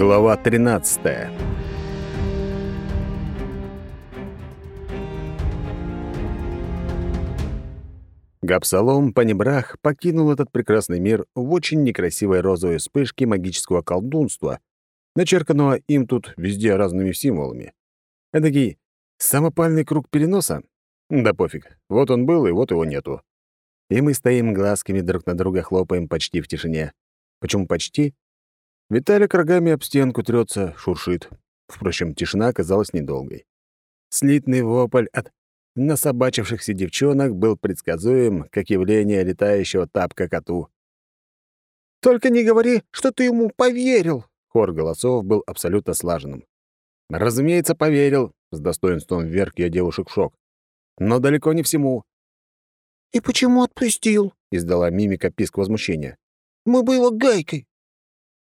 Глава 13. Гапсалом Панибрах покинул этот прекрасный мир в очень некрасивой розовой вспышке магического колдунства, начерканного им тут везде разными символами. Эдакий самопальный круг переноса? Да пофиг, вот он был, и вот его нету. И мы стоим глазками друг на друга хлопаем почти в тишине. Почему почти? Виталик рогами об стенку трется, шуршит. Впрочем, тишина оказалась недолгой. Слитный вопль от насобачившихся девчонок был предсказуем, как явление летающего тапка коту. «Только не говори, что ты ему поверил!» Хор голосов был абсолютно слаженным. «Разумеется, поверил», — с достоинством вверх я девушек в шок. «Но далеко не всему». «И почему отпустил?» — издала мимика писк возмущения. «Мы бы его гайкой».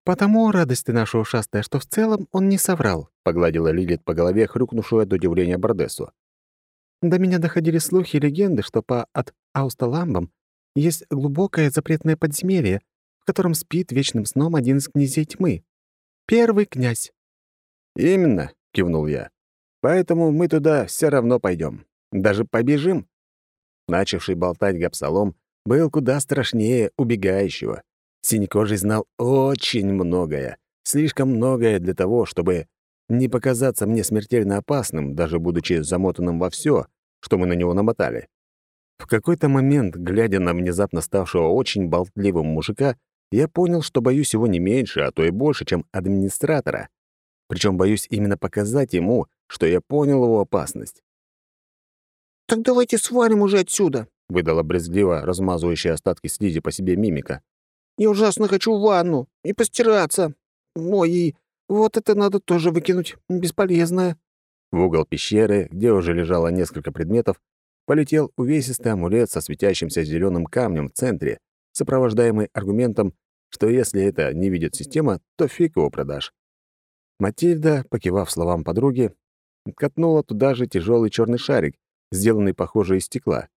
«Потому радость ты наша ушастая, что в целом он не соврал», — погладила Лилит по голове, хрюкнувшую от удивления Бардессу. «До меня доходили слухи и легенды, что по от Аусталамбам есть глубокое запретное подземелье, в котором спит вечным сном один из князей тьмы. Первый князь». «Именно», — кивнул я. «Поэтому мы туда все равно пойдем. Даже побежим». Начавший болтать Гапсалом был куда страшнее убегающего. Синекожий знал очень многое, слишком многое для того, чтобы не показаться мне смертельно опасным, даже будучи замотанным во все, что мы на него намотали. В какой-то момент, глядя на внезапно ставшего очень болтливым мужика, я понял, что боюсь его не меньше, а то и больше, чем администратора. Причем боюсь именно показать ему, что я понял его опасность. «Так давайте свалим уже отсюда», — выдала брезгливо размазывающая остатки слизи по себе мимика. Я ужасно хочу ванну и постираться. Ой, вот это надо тоже выкинуть. Бесполезное». В угол пещеры, где уже лежало несколько предметов, полетел увесистый амулет со светящимся зеленым камнем в центре, сопровождаемый аргументом, что если это не видит система, то фиг его продашь. Матильда, покивав словам подруги, катнула туда же тяжелый черный шарик, сделанный, похоже, из стекла.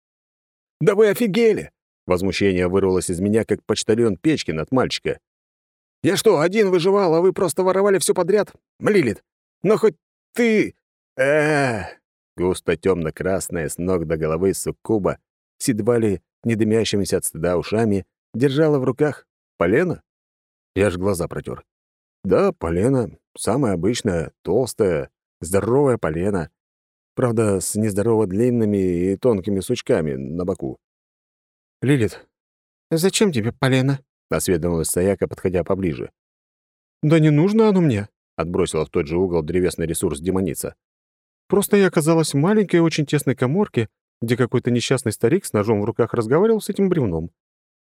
«Да вы офигели! Возмущение вырвалось из меня, как почтальон Печкин от мальчика. «Я что, один выживал, а вы просто воровали все подряд? Лилит, но хоть ты... э Густо темно красная с ног до головы суккуба, с едва ли не дымящимися от стыда ушами, держала в руках полено? Я ж глаза протер. Да, полено. Самое обычное, толстое, здоровое полено. Правда, с нездорово длинными и тонкими сучками на боку. «Лилит, зачем тебе полено?» — осведомилась Саяка, подходя поближе. «Да не нужно оно мне», — отбросила в тот же угол древесный ресурс демоница. «Просто я оказалась в маленькой, очень тесной коморке, где какой-то несчастный старик с ножом в руках разговаривал с этим бревном.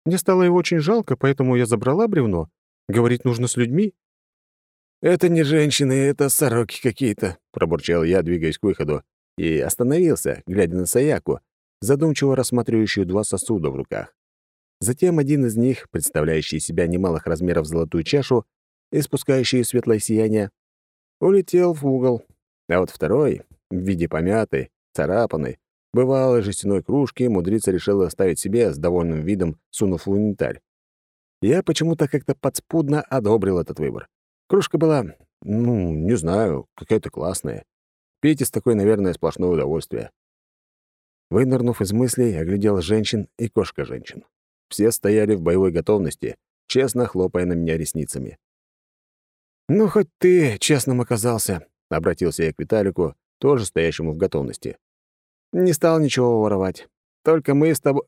Мне стало его очень жалко, поэтому я забрала бревно. Говорить нужно с людьми». «Это не женщины, это сороки какие-то», — пробурчал я, двигаясь к выходу, и остановился, глядя на Саяку, задумчиво рассматривающую два сосуда в руках. Затем один из них, представляющий себя немалых размеров золотую чашу, испускающий светлое сияние, улетел в угол, а вот второй, в виде помятой, царапанной, бывалой жестяной кружки, мудрица решила оставить себе с довольным видом, сунув в инвентарь. Я почему-то как-то подспудно одобрил этот выбор. Кружка была, ну, не знаю, какая-то классная. Пить из такой, наверное, сплошное удовольствие. Вынырнув из мыслей, оглядел женщин и кошка-женщин. Все стояли в боевой готовности, честно хлопая на меня ресницами. «Ну, хоть ты честным оказался», — обратился я к Виталику, тоже стоящему в готовности. «Не стал ничего воровать. Только мы с тобой...»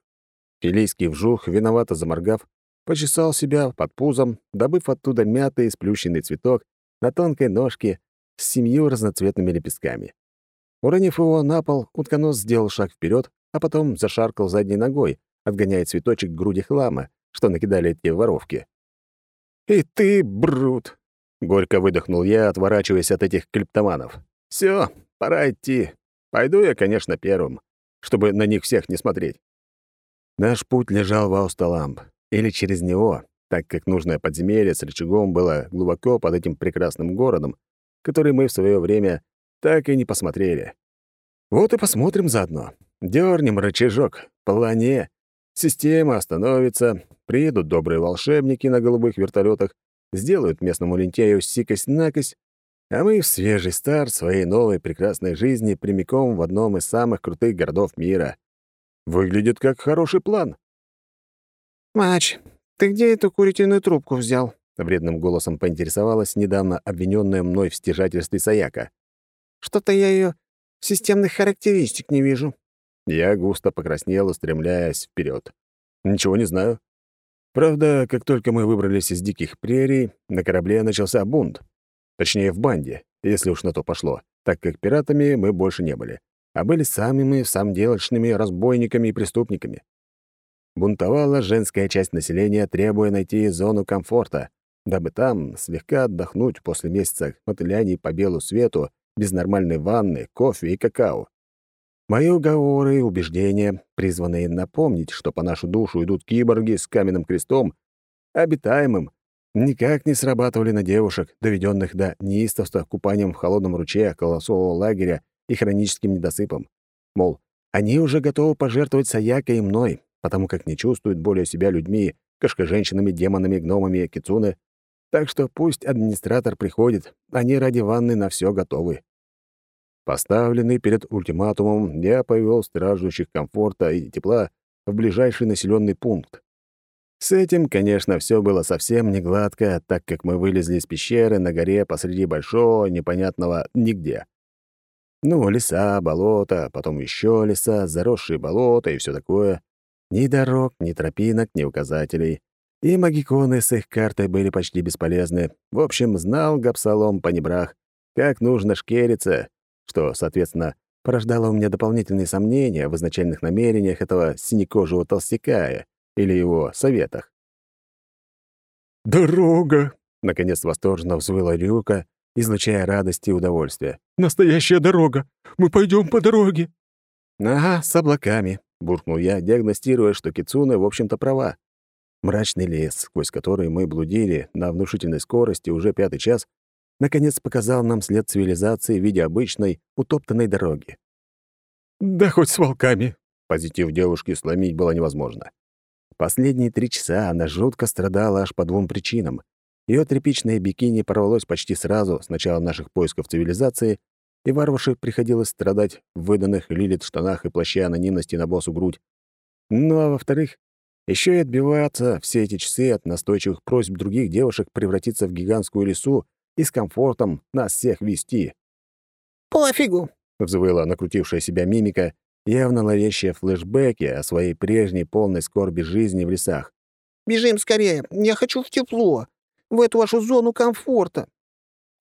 Филийский вжух, виновато заморгав, почесал себя под пузом, добыв оттуда мятый сплющенный цветок на тонкой ножке с семью разноцветными лепестками. Уронив его на пол, утконос сделал шаг вперед, а потом зашаркал задней ногой, отгоняя цветочек к груди хлама, что накидали эти воровки. «И ты, брут!» — горько выдохнул я, отворачиваясь от этих клептоманов. «Всё, пора идти. Пойду я, конечно, первым, чтобы на них всех не смотреть». Наш путь лежал в Аусталамб, или через него, так как нужное подземелье с рычагом было глубоко под этим прекрасным городом, который мы в свое время так и не посмотрели. Вот и посмотрим заодно. Дёрнем рычажок, плане. Система остановится, приедут добрые волшебники на голубых вертолетах, сделают местному лентяю сикость-накость, а мы в свежий старт своей новой прекрасной жизни прямиком в одном из самых крутых городов мира. Выглядит как хороший план. «Мач, ты где эту курительную трубку взял?» — вредным голосом поинтересовалась недавно обвиненная мной в стяжательстве Саяка. «Что-то я ее системных характеристик не вижу». Я густо покраснел, устремляясь вперед. «Ничего не знаю. Правда, как только мы выбрались из диких прерий, на корабле начался бунт. Точнее, в банде, если уж на то пошло, так как пиратами мы больше не были, а были самыми самделочными разбойниками и преступниками. Бунтовала женская часть населения, требуя найти зону комфорта, дабы там слегка отдохнуть после месяца мотыляний по белу свету без нормальной ванны, кофе и какао. Мои уговоры и убеждения, призванные напомнить, что по нашу душу идут киборги с каменным крестом, обитаемым, никак не срабатывали на девушек, доведенных до неистовства купанием в холодном ручье колосового лагеря и хроническим недосыпом. Мол, они уже готовы пожертвовать Саякой и мной, потому как не чувствуют более себя людьми, кошкоженщинами, демонами, гномами, кицуны. Так что пусть администратор приходит, они ради ванны на все готовы. Поставленный перед ультиматумом, я повел страждущих комфорта и тепла в ближайший населенный пункт. С этим, конечно, все было совсем не гладко, так как мы вылезли из пещеры на горе посреди большого, непонятного нигде. Ну, леса, болота, потом еще леса, заросшие болота и все такое. Ни дорог, ни тропинок, ни указателей. И магиконы с их картой были почти бесполезны. В общем, знал Гапсалом Панибрах, как нужно шкериться, что, соответственно, порождало у меня дополнительные сомнения в изначальных намерениях этого синекожего толстяка или его советах. «Дорога!» — наконец восторженно взвыла Рюка, излучая радость и удовольствие. «Настоящая дорога! Мы пойдем по дороге!» «Ага, с облаками», — буркнул я, диагностируя, что Кицуна, в общем-то, права. Мрачный лес, сквозь который мы блудили на внушительной скорости уже пятый час, наконец показал нам след цивилизации в виде обычной, утоптанной дороги. «Да хоть с волками!» Позитив девушки сломить было невозможно. Последние три часа она жутко страдала аж по двум причинам. Ее тряпичное бикини порвалось почти сразу с начала наших поисков цивилизации, и варварше приходилось страдать в выданных лилит штанах и плаще анонимности на босу грудь. Ну а во-вторых, еще и отбиваться все эти часы от настойчивых просьб других девушек превратиться в гигантскую лесу и с комфортом нас всех вести. «Пофигу!» — взвыла накрутившая себя мимика, явно ловящая флешбеки о своей прежней полной скорби жизни в лесах. «Бежим скорее! Я хочу в тепло! В эту вашу зону комфорта!»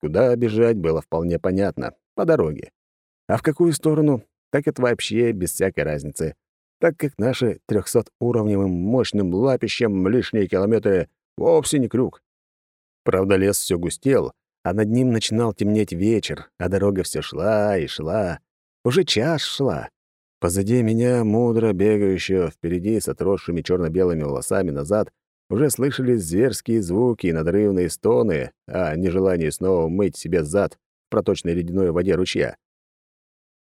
Куда бежать было вполне понятно. По дороге. А в какую сторону? Так это вообще без всякой разницы. Так как наши трехсотуровневым мощным лапищем лишние километры вовсе не крюк. Правда, лес все густел, а над ним начинал темнеть вечер, а дорога все шла и шла. Уже час шла. Позади меня, мудро бегающего впереди с отросшими черно белыми волосами назад, уже слышались зверские звуки и надрывные стоны о нежелании снова мыть себе зад в проточной ледяной воде ручья.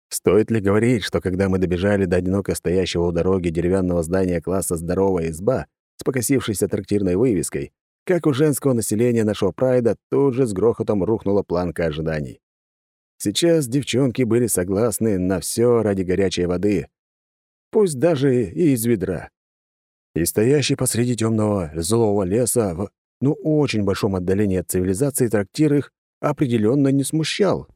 Стоит ли говорить, что когда мы добежали до одиноко стоящего у дороги деревянного здания класса «Здоровая изба» с покосившейся трактирной вывеской, как у женского населения нашего прайда тут же с грохотом рухнула планка ожиданий. Сейчас девчонки были согласны на все ради горячей воды, пусть даже и из ведра. И стоящий посреди темного злого леса в ну очень большом отдалении от цивилизации трактир их определенно не смущал.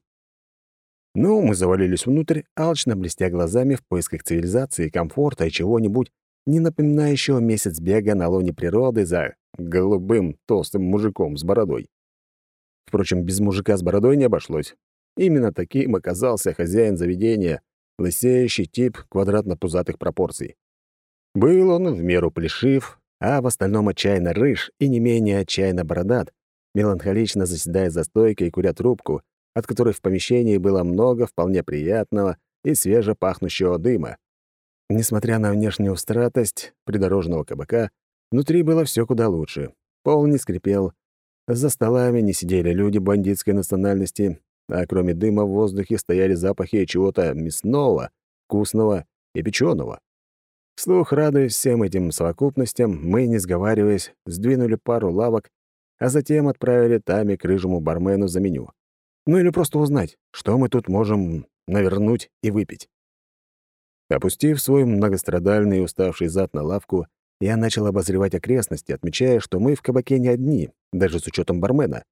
Ну, мы завалились внутрь, алчно блестя глазами в поисках цивилизации, комфорта и чего-нибудь, не напоминающего месяц бега на лоне природы за голубым толстым мужиком с бородой. Впрочем, без мужика с бородой не обошлось. Именно таким оказался хозяин заведения, лысеющий тип квадратно-пузатых пропорций. Был он в меру плешив, а в остальном отчаянно рыж и не менее отчаянно бородат, меланхолично заседая за стойкой и куря трубку, от которой в помещении было много вполне приятного и свеже пахнущего дыма. Несмотря на внешнюю стратость придорожного кабака, Внутри было все куда лучше. Пол не скрипел. За столами не сидели люди бандитской национальности, а кроме дыма в воздухе стояли запахи чего-то мясного, вкусного и печеного. Слух радуясь всем этим совокупностям, мы, не сговариваясь, сдвинули пару лавок а затем отправили Тами к рыжему бармену за меню. Ну или просто узнать, что мы тут можем навернуть и выпить. Опустив свой многострадальный и уставший зад на лавку, я начал обозревать окрестности, отмечая, что мы в кабаке не одни, даже с учетом бармена.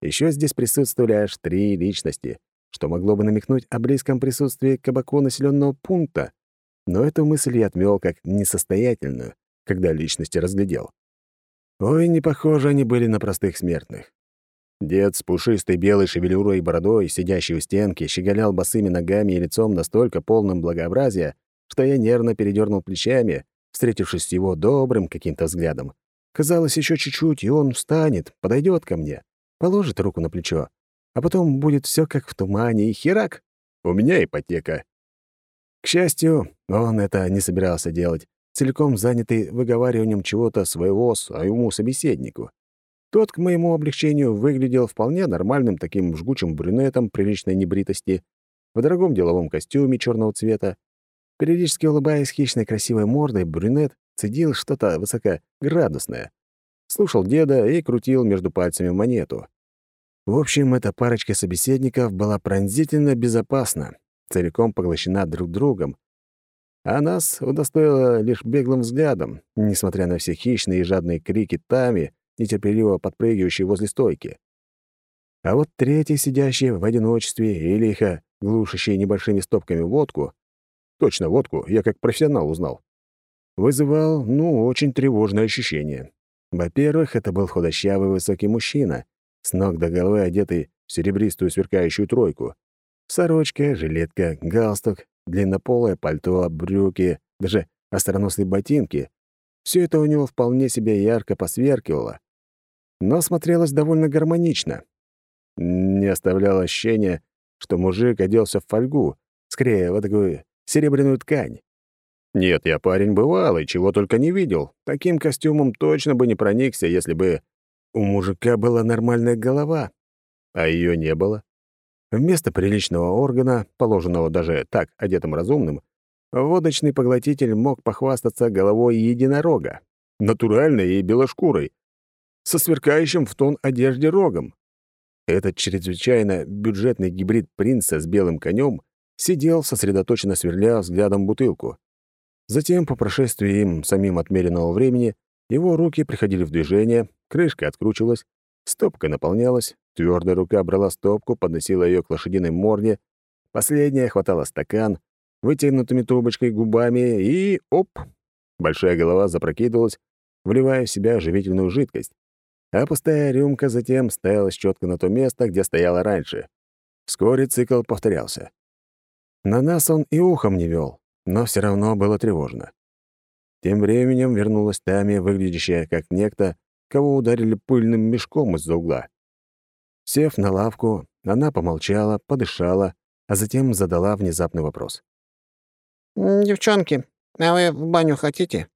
Еще здесь присутствовали аж три личности, что могло бы намекнуть о близком присутствии кабаку населенного пункта, но эту мысль я отмёл как несостоятельную, когда личности разглядел. Ой, не похожи они были на простых смертных. Дед с пушистой белой шевелюрой и бородой, сидящий у стенки, щеголял босыми ногами и лицом настолько полным благообразия, что я нервно передернул плечами, встретившись с его добрым каким-то взглядом. Казалось, еще чуть-чуть, и он встанет, подойдет ко мне, положит руку на плечо, а потом будет все как в тумане, и херак, у меня ипотека. К счастью, он это не собирался делать, целиком занятый выговариванием чего-то своего своему собеседнику. Тот, к моему облегчению, выглядел вполне нормальным таким жгучим брюнетом приличной небритости, в дорогом деловом костюме черного цвета. Периодически улыбаясь хищной красивой мордой, брюнет цедил что-то высокоградусное. Слушал деда и крутил между пальцами монету. В общем, эта парочка собеседников была пронзительно безопасна, целиком поглощена друг другом, а нас удостоило лишь беглым взглядом, несмотря на все хищные и жадные крики Тами, нетерпеливо подпрыгивающий возле стойки. А вот третий, сидящий в одиночестве и лихо глушащий небольшими стопками водку, точно водку, я как профессионал узнал, вызывал, ну, очень тревожное ощущение. Во-первых, это был худощавый высокий мужчина, с ног до головы одетый в серебристую сверкающую тройку. Сорочка, жилетка, галстук, длиннополое пальто, брюки, даже остроносые ботинки все это у него вполне себе ярко посверкивало, но смотрелось довольно гармонично. Не оставляло ощущения, что мужик оделся в фольгу, скорее, вот такую серебряную ткань. Нет, я парень бывалый, чего только не видел. Таким костюмом точно бы не проникся, если бы у мужика была нормальная голова, а ее не было. Вместо приличного органа, положенного даже так одетым разумным, Водочный поглотитель мог похвастаться головой единорога, натуральной и белошкурой, со сверкающим в тон одежде рогом. Этот чрезвычайно бюджетный гибрид принца с белым конем сидел, сосредоточенно сверля взглядом бутылку. Затем, по прошествии им самим отмеренного времени, его руки приходили в движение, крышка откручивалась, стопка наполнялась, твердая рука брала стопку, подносила ее к лошадиной морде, последняя хватала стакан, вытянутыми трубочкой губами и — оп! Большая голова запрокидывалась, вливая в себя живительную жидкость, а пустая рюмка затем ставилась четко на то место, где стояла раньше. Вскоре цикл повторялся. На нас он и ухом не вел, но все равно было тревожно. Тем временем вернулась Тами, выглядящая как некто, кого ударили пыльным мешком из-за угла. Сев на лавку, она помолчала, подышала, а затем задала внезапный вопрос. «Девчонки, а вы в баню хотите?»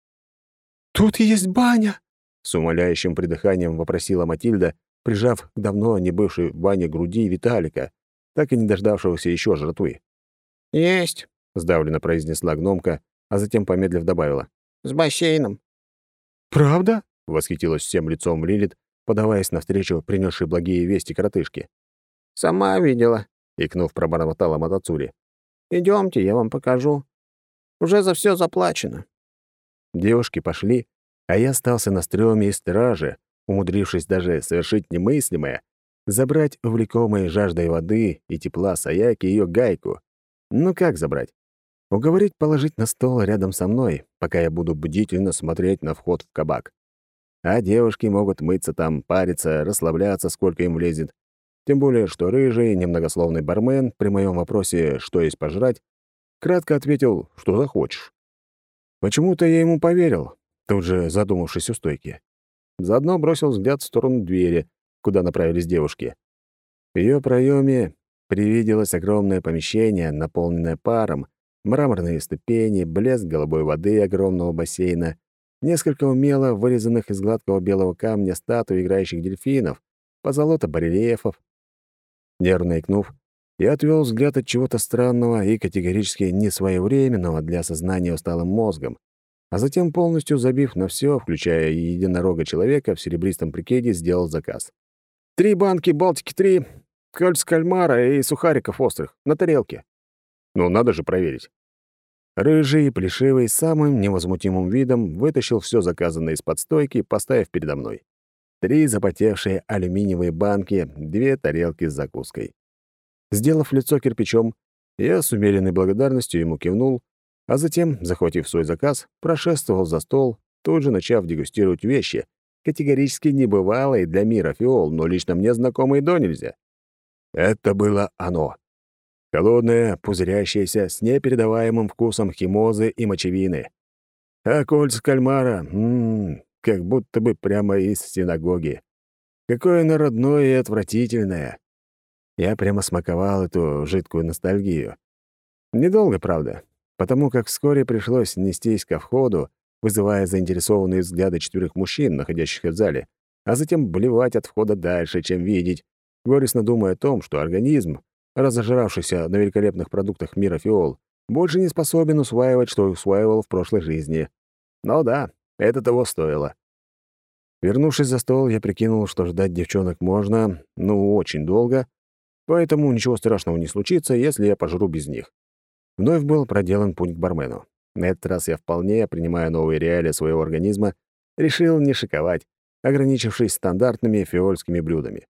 «Тут есть баня!» — с умоляющим придыханием вопросила Матильда, прижав к давно не бывшей в бане груди Виталика, так и не дождавшегося еще жратвы. «Есть», — сдавленно произнесла гномка, а затем, помедлив, добавила. «С бассейном». «Правда?» — восхитилась всем лицом Лилит, подаваясь навстречу принесшей благие вести коротышки. «Сама видела», — икнув, пробормотала Матацури. Идемте, я вам покажу. Уже за все заплачено». Девушки пошли, а я остался на стрёме и страже, умудрившись даже совершить немыслимое — забрать увлекомой жаждой воды и тепла Саяки ее гайку. Ну как забрать? Уговорить положить на стол рядом со мной, пока я буду бдительно смотреть на вход в кабак. А девушки могут мыться там, париться, расслабляться, сколько им влезет. Тем более, что рыжий, немногословный бармен при моем вопросе «что есть пожрать?» Кратко ответил, что захочешь. Почему-то я ему поверил, тут же задумавшись у стойки. Заодно бросил взгляд в сторону двери, куда направились девушки. В ее проеме привиделось огромное помещение, наполненное паром, мраморные ступени, блеск голубой воды огромного бассейна, несколько умело вырезанных из гладкого белого камня статуй играющих дельфинов, позолота барельефов. Нервно икнув, я отвел взгляд от чего-то странного и категорически несвоевременного для сознания усталым мозгом. а затем, полностью забив на все, включая единорога человека, в серебристом прикеде сделал заказ. «Три банки Балтики-3, кольц кальмара и сухариков острых на тарелке». Ну, надо же проверить. Рыжий плешивый самым невозмутимым видом вытащил все заказанное из-под стойки, поставив передо мной. Три запотевшие алюминиевые банки, две тарелки с закуской. Сделав лицо кирпичом, я с умеренной благодарностью ему кивнул, а затем, захватив свой заказ, прошествовал за стол, тут же начав дегустировать вещи, категорически небывалые для мира фиол, но лично мне знакомые до нельзя. Это было оно. Холодное, пузырящееся, с непередаваемым вкусом химозы и мочевины. А кольца кальмара, ммм, как будто бы прямо из синагоги. Какое оно родное и отвратительное. Я прямо смаковал эту жидкую ностальгию. Недолго, правда, потому как вскоре пришлось нестись ко входу, вызывая заинтересованные взгляды четверых мужчин, находящихся в зале, а затем блевать от входа дальше, чем видеть, горестно думая о том, что организм, разожравшийся на великолепных продуктах мира фиол, больше не способен усваивать, что усваивал в прошлой жизни. Но да, это того стоило. Вернувшись за стол, я прикинул, что ждать девчонок можно, ну, очень долго, поэтому ничего страшного не случится, если я пожру без них. Вновь был проделан путь к бармену. На этот раз я вполне, принимая новые реалии своего организма, решил не шиковать, ограничившись стандартными фиольскими блюдами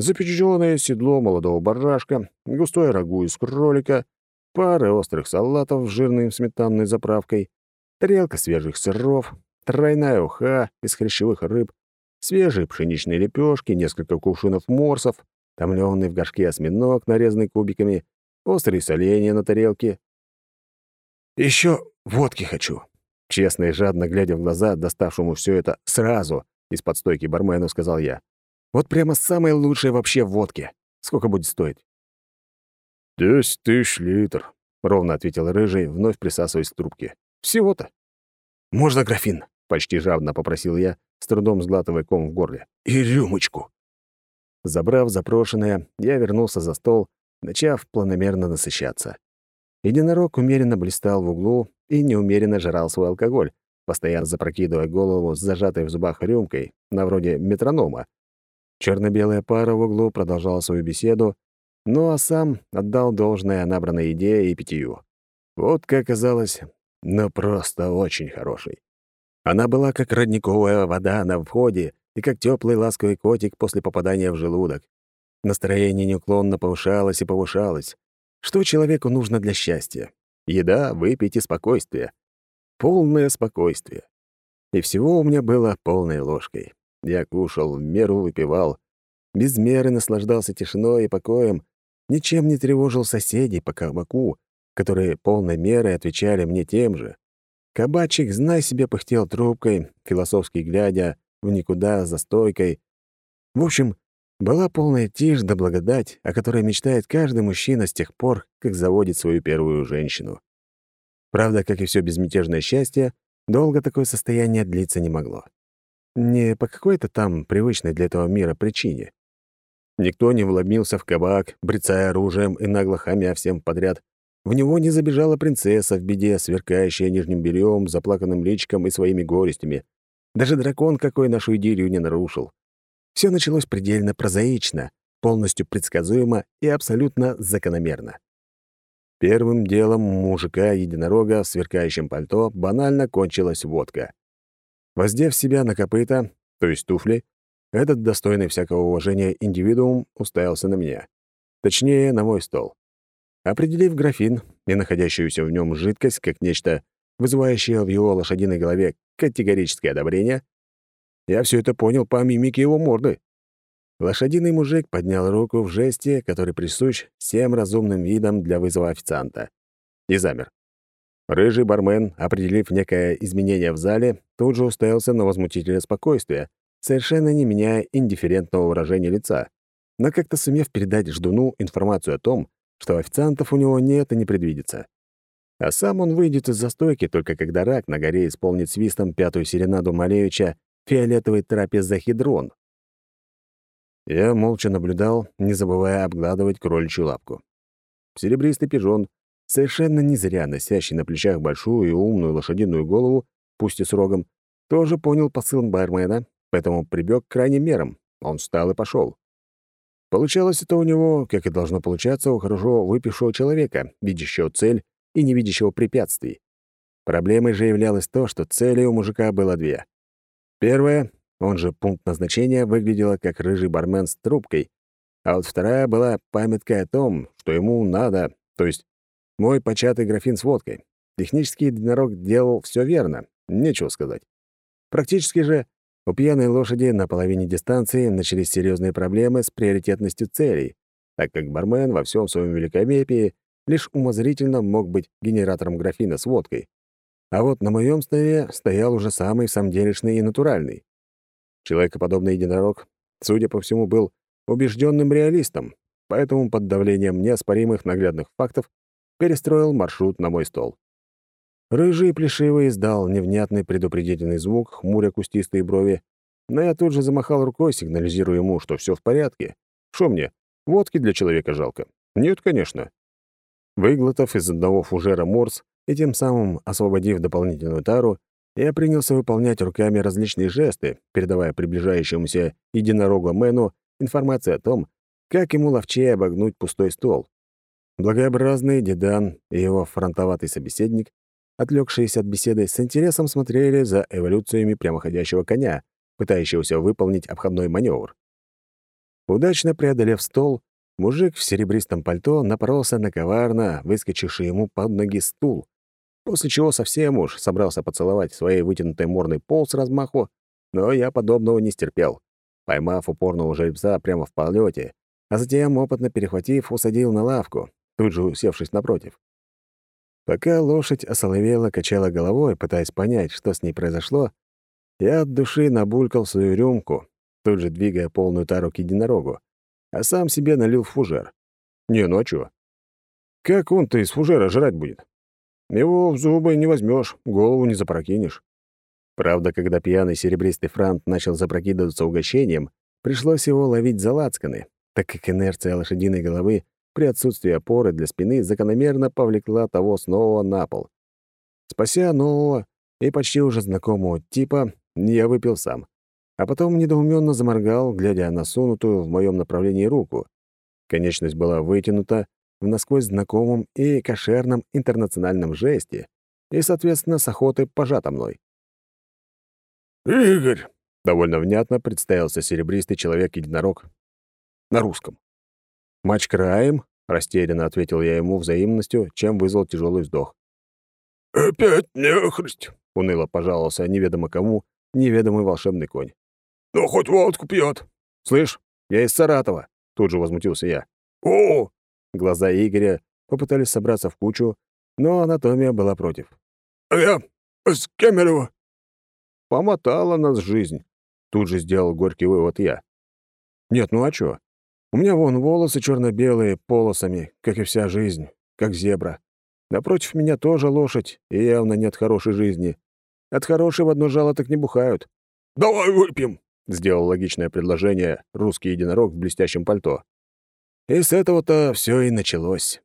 запечённое седло молодого барашка, густое рагу из кролика, пара острых салатов с жирной сметанной заправкой, тарелка свежих сыров, тройная уха из хрящевых рыб, свежие пшеничные лепешки, несколько кувшинов морсов, томлёный в горшке осьминог, нарезанный кубиками, острые соленья на тарелке. Еще водки хочу», — честно и жадно глядя в глаза доставшему все это сразу из-под стойки бармену, сказал я. Вот прямо самое лучшее вообще в водке. Сколько будет стоить?» «Десять тысяч литр», — ровно ответил Рыжий, вновь присасываясь к трубке. «Всего-то». «Можно графин?» — почти жадно попросил я, с трудом сглатывая ком в горле. «И рюмочку». Забрав запрошенное, я вернулся за стол, начав планомерно насыщаться. Единорог умеренно блистал в углу и неумеренно жрал свой алкоголь, постоянно запрокидывая голову с зажатой в зубах рюмкой, на вроде метронома, Черно-белая пара в углу продолжала свою беседу, ну а сам отдал должное набранной идее и питью. Вот как оказалось, но просто очень хороший. Она была как родниковая вода на входе и как теплый ласковый котик после попадания в желудок. Настроение неуклонно повышалось и повышалось. Что человеку нужно для счастья? Еда, выпить и спокойствие. Полное спокойствие. И всего у меня было полной ложкой. Я кушал, в меру выпивал, без меры наслаждался тишиной и покоем, ничем не тревожил соседей по кабаку, которые полной мерой отвечали мне тем же. Кабачик, знай себе, пыхтел трубкой, философски глядя в никуда за стойкой. В общем, была полная тишь да благодать, о которой мечтает каждый мужчина с тех пор, как заводит свою первую женщину. Правда, как и все безмятежное счастье, долго такое состояние длиться не могло. Не по какой-то там привычной для этого мира причине. Никто не вломился в кабак, брецая оружием и нагло хамя всем подряд. В него не забежала принцесса в беде, сверкающая нижним бельем, заплаканным личиком и своими горестями. Даже дракон какой нашу идиллию не нарушил. Все началось предельно прозаично, полностью предсказуемо и абсолютно закономерно. Первым делом мужика-единорога в сверкающем пальто банально кончилась водка. Воздев себя на копыта, то есть туфли, этот достойный всякого уважения индивидуум уставился на меня. Точнее, на мой стол. Определив графин и находящуюся в нем жидкость как нечто, вызывающее в его лошадиной голове категорическое одобрение, я все это понял по мимике его морды. Лошадиный мужик поднял руку в жесте, который присущ всем разумным видам для вызова официанта. И замер. Рыжий бармен, определив некое изменение в зале, тут же уставился на возмутителя спокойствия, совершенно не меняя индифферентного выражения лица, но как-то сумев передать ждуну информацию о том, что официантов у него нет и не предвидится. А сам он выйдет из застойки только когда рак на горе исполнит свистом пятую серенаду Малевича «Фиолетовый трапезохедрон». Я молча наблюдал, не забывая обгладывать кроличью лапку. Серебристый пижон, совершенно не зря носящий на плечах большую и умную лошадиную голову, пусть и с рогом, тоже понял посыл бармена, поэтому прибег к крайним мерам. Он встал и пошел. Получалось это у него, как и должно получаться у хорошо выпившего человека, видящего цель и не видящего препятствий. Проблемой же являлось то, что целей у мужика было две. Первая, он же пункт назначения, выглядела как рыжий бармен с трубкой, а вот вторая была памяткой о том, что ему надо, то есть мой початый графин с водкой. Технически единорог делал все верно, нечего сказать. Практически же у пьяной лошади на половине дистанции начались серьезные проблемы с приоритетностью целей, так как бармен во всем своем великолепии лишь умозрительно мог быть генератором графина с водкой. А вот на моем столе стоял уже самый самделишный и натуральный. Человекоподобный единорог, судя по всему, был убежденным реалистом, поэтому под давлением неоспоримых наглядных фактов перестроил маршрут на мой стол. Рыжий плешивый издал невнятный предупредительный звук, хмуря кустистые брови, но я тут же замахал рукой, сигнализируя ему, что все в порядке. Что мне, водки для человека жалко? Нет, конечно. Выглотав из одного фужера морс и тем самым освободив дополнительную тару, я принялся выполнять руками различные жесты, передавая приближающемуся единорогу Мэну информацию о том, как ему ловчее обогнуть пустой стол. Благообразный Дедан и его фронтоватый собеседник, отвлекшиеся от беседы, с интересом смотрели за эволюциями прямоходящего коня, пытающегося выполнить обходной маневр. Удачно преодолев стол, мужик в серебристом пальто напоролся на коварно выскочивший ему под ноги стул, после чего совсем уж собрался поцеловать своей вытянутой морной пол с размаху, но я подобного не стерпел. Поймав упорного жеребца прямо в полете, а затем, опытно перехватив, усадил на лавку, тут же усевшись напротив. Пока лошадь осоловела, качала головой, пытаясь понять, что с ней произошло, я от души набулькал свою рюмку, тут же двигая полную тару к единорогу, а сам себе налил фужер. Не, ну а чё? Как он-то из фужера жрать будет? Его в зубы не возьмешь, голову не запрокинешь. Правда, когда пьяный серебристый франт начал запрокидываться угощением, пришлось его ловить за лацканы, так как инерция лошадиной головы при отсутствии опоры для спины закономерно повлекла того снова на пол. Спася нового и почти уже знакомого типа, я выпил сам, а потом недоуменно заморгал, глядя на сунутую в моем направлении руку. Конечность была вытянута, в насквозь знакомом и кошерном интернациональном жесте и, соответственно, с охотой пожата мной. «Игорь!» — довольно внятно представился серебристый человек-единорог на русском. «Матч краем?» — растерянно ответил я ему взаимностью, чем вызвал тяжелый вздох. «Опять нехресть!» — уныло пожаловался неведомо кому неведомый волшебный конь. «Ну, хоть водку пьет!» «Слышь, я из Саратова!» — тут же возмутился я. «О, Глаза Игоря попытались собраться в кучу, но анатомия была против. «А я с Кемерово!» «Помотала нас жизнь», — тут же сделал горький вывод я. «Нет, ну а чё? У меня вон волосы черно белые полосами, как и вся жизнь, как зебра. Напротив меня тоже лошадь, и явно нет хорошей жизни. От хорошей в одно жало так не бухают». «Давай выпьем!» — сделал логичное предложение русский единорог в блестящем пальто. И с этого-то все и началось.